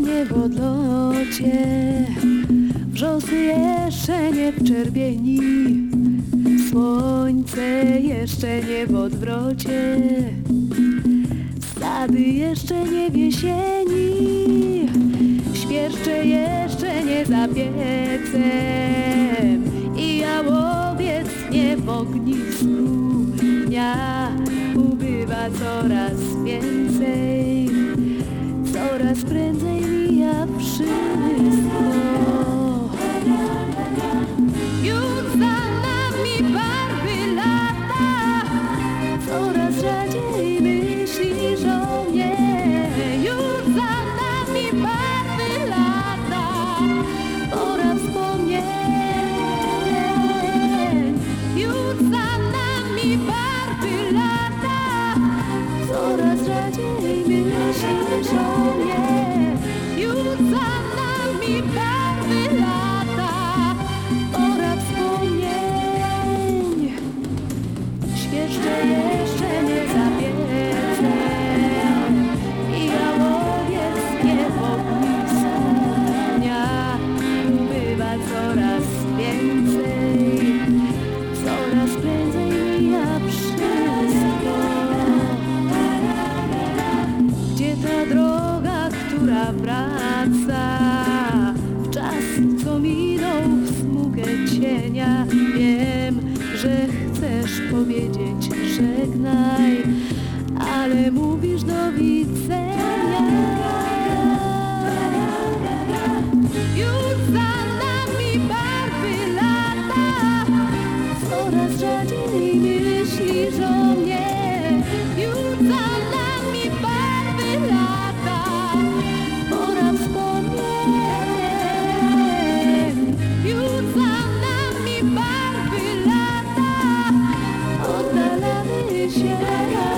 nie w odlocie, wrzosy jeszcze nie w czerwieni, słońce jeszcze nie w odwrocie, sady jeszcze nie w jesieni, świerszcze jeszcze nie za piecem i jałowiec nie w ognisku dnia ubywa coraz więcej, coraz prędzej mija wszystko. Już za nami barwy lata, coraz rzadziej myślisz o mnie. Już za nami barwy lata, pora wspomnień. Już za nami barwy lata, coraz rzadziej myślisz wraca w czas, co minął w smugę cienia? Wiem, że chcesz powiedzieć żegnaj, ale mówisz do nami barwy lata, oddalamy się.